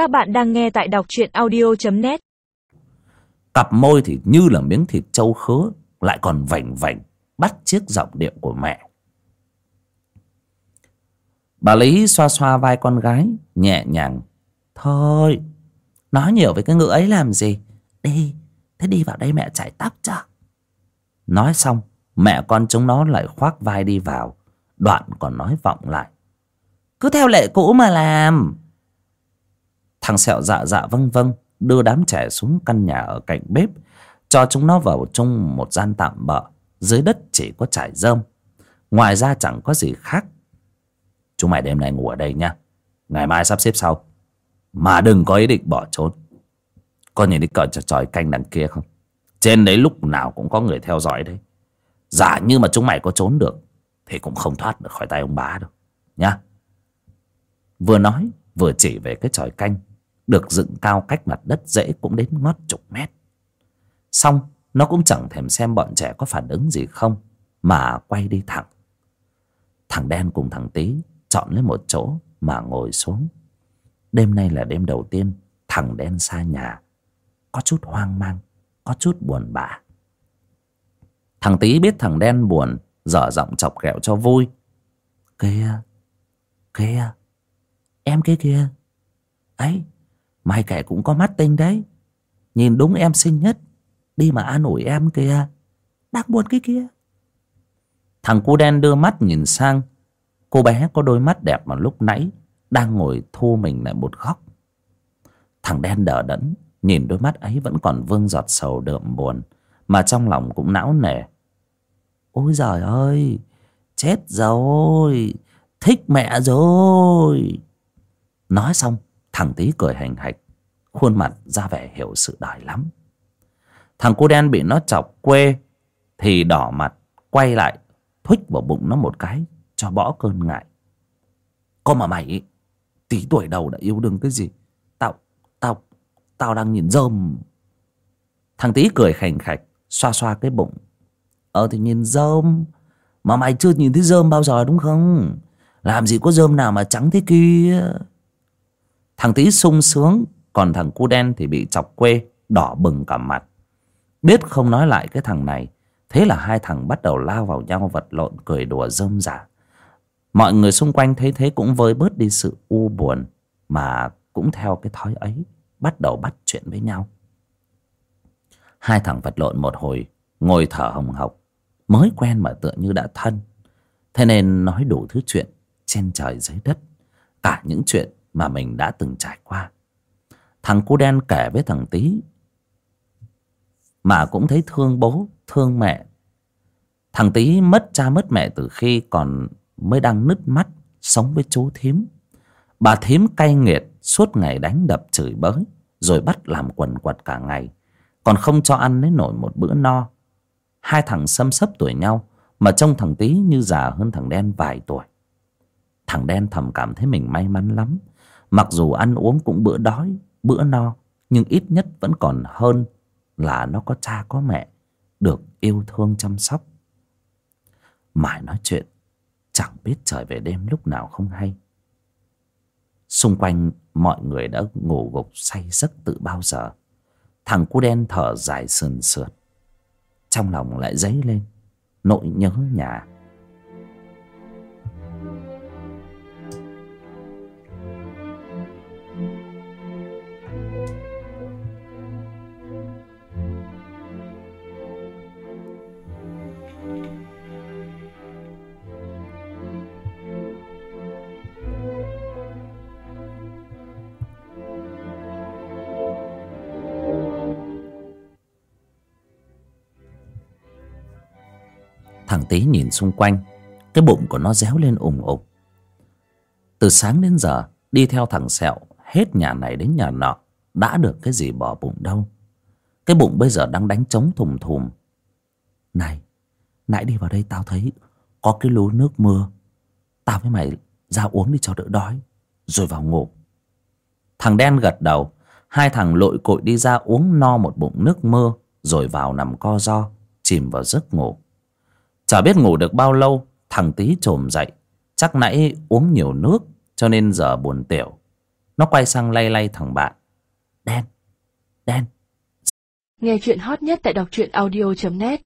Các bạn đang nghe tại đọc truyện audio.net Cặp môi thì như là miếng thịt trâu khứa, Lại còn vảnh vảnh Bắt chiếc giọng điệu của mẹ. Bà Lý xoa xoa vai con gái, Nhẹ nhàng. Thôi, Nói nhiều với cái ngữ ấy làm gì? Đi, Thế đi vào đây mẹ chải tóc cho. Nói xong, Mẹ con chúng nó lại khoác vai đi vào. Đoạn còn nói vọng lại. Cứ theo lệ cũ mà làm. Thằng sẹo dạ dạ vâng vâng Đưa đám trẻ xuống căn nhà ở cạnh bếp, Cho chúng nó vào trong một gian tạm bợ. Dưới đất chỉ có trải rơm, Ngoài ra chẳng có gì khác. Chúng mày đêm nay ngủ ở đây nha Ngày mai sắp xếp sau. Mà đừng có ý định bỏ trốn. Có nhìn thấy cờ tròi canh đằng kia không? Trên đấy lúc nào cũng có người theo dõi đấy. Giả như mà chúng mày có trốn được, Thì cũng không thoát được khỏi tay ông bá đâu. Nhá. Vừa nói, vừa chỉ về cái tròi canh. Được dựng cao cách mặt đất dễ cũng đến ngót chục mét. Xong, nó cũng chẳng thèm xem bọn trẻ có phản ứng gì không, Mà quay đi thẳng. Thằng đen cùng thằng tí Chọn lấy một chỗ mà ngồi xuống. Đêm nay là đêm đầu tiên Thằng đen xa nhà. Có chút hoang mang, Có chút buồn bã. Thằng tí biết thằng đen buồn, Dở giọng chọc ghẹo cho vui. Kìa Kìa, Em kia kìa ấy Mai kẻ cũng có mắt tinh đấy. Nhìn đúng em xinh nhất. Đi mà an ủi em kìa. Đang buồn cái kia. Thằng cu đen đưa mắt nhìn sang. Cô bé có đôi mắt đẹp mà lúc nãy Đang ngồi thu mình lại một góc. Thằng đen đờ đẫn, Nhìn đôi mắt ấy vẫn còn vương giọt sầu đượm buồn, Mà trong lòng cũng não nề. Ôi giời ơi, Chết rồi, Thích mẹ rồi. Nói xong Thằng tí cười hành hạch, Khuôn mặt ra vẻ hiểu sự đời lắm. Thằng cô đen bị nó chọc quê Thì đỏ mặt, Quay lại Thuích vào bụng nó một cái, Cho bỏ cơn ngại. Có mà mày Tí tuổi đầu đã yêu đương cái gì? Tao Tao Tao đang nhìn rơm Thằng tí cười khành khạch, Xoa xoa cái bụng. Ờ thì nhìn rơm Mà mày chưa nhìn thấy rơm bao giờ đúng không? Làm gì có rơm nào mà trắng thế kia? Thằng tí sung sướng, Còn thằng cu đen thì bị chọc quê, Đỏ bừng cả mặt. Biết không nói lại cái thằng này, Thế là hai thằng bắt đầu lao vào nhau vật lộn, Cười đùa rơm rả. Mọi người xung quanh thấy thế cũng vơi bớt đi sự u buồn, Mà cũng theo cái thói ấy, Bắt đầu bắt chuyện với nhau. Hai thằng vật lộn một hồi, Ngồi thở hồng hộc, Mới quen mà tựa như đã thân. Thế nên nói đủ thứ chuyện Trên trời dưới đất. Cả những chuyện mà mình đã từng trải qua. Thằng cu đen kể với thằng tí mà cũng thấy thương bố, thương mẹ. Thằng tí mất cha mất mẹ từ khi còn mới đang nứt mắt, sống với chú thím. Bà thím cay nghiệt, suốt ngày đánh đập chửi bới, rồi bắt làm quần quật cả ngày, còn không cho ăn đến nổi một bữa no. Hai thằng xâm xấp tuổi nhau, mà trông thằng tí như già hơn thằng đen vài tuổi. Thằng đen thầm cảm thấy mình may mắn lắm. Mặc dù ăn uống cũng bữa đói, bữa no, nhưng ít nhất vẫn còn hơn là nó có cha có mẹ, được yêu thương chăm sóc. Mãi nói chuyện, chẳng biết trời về đêm lúc nào không hay. Xung quanh mọi người đã ngủ gục say giấc từ bao giờ. Thằng cu đen thở dài sườn sượt. Trong lòng lại dấy lên nỗi nhớ nhà. Thằng tí nhìn xung quanh, Cái bụng của nó réo lên ủng ục. Từ sáng đến giờ, Đi theo thằng Sẹo, Hết nhà này đến nhà nọ, Đã được cái gì bỏ bụng đâu. Cái bụng bây giờ đang đánh trống thùm thùm. Này, Nãy đi vào đây tao thấy Có cái lú nước mưa, Tao với mày ra uống đi cho đỡ đói, Rồi vào ngủ. Thằng đen gật đầu, Hai thằng lội cội đi ra uống no một bụng nước mưa, Rồi vào nằm co do Chìm vào giấc ngủ. Chả biết ngủ được bao lâu, Thằng tí trồm dậy. Chắc nãy uống nhiều nước, Cho nên giờ buồn tiểu. Nó quay sang lay lay thằng bạn. Đen Đen. Nghe chuyện hot nhất tại đọc truyện audio.net